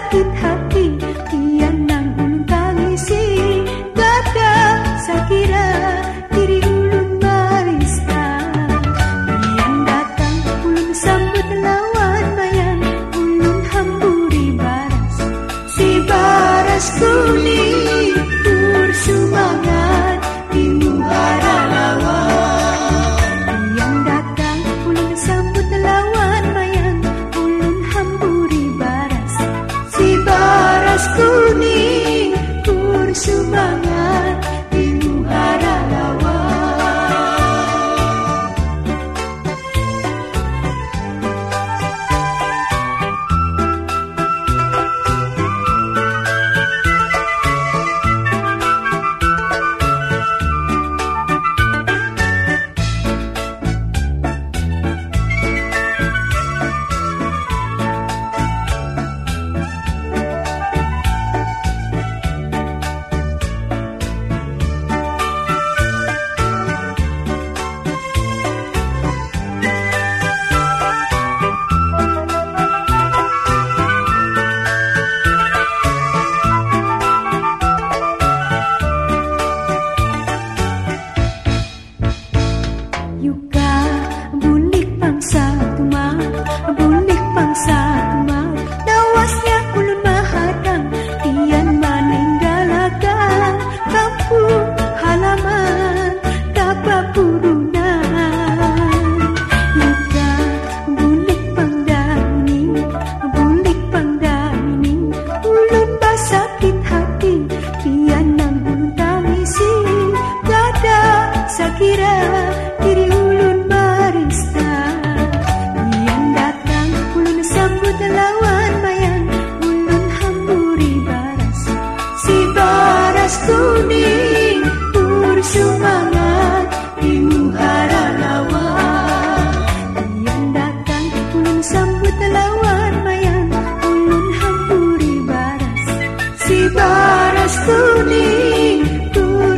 sakit hati kuning tur di muara rawa yang datang ulun sambut lawan bayan ulun hampuri baras. Si baras kuning tur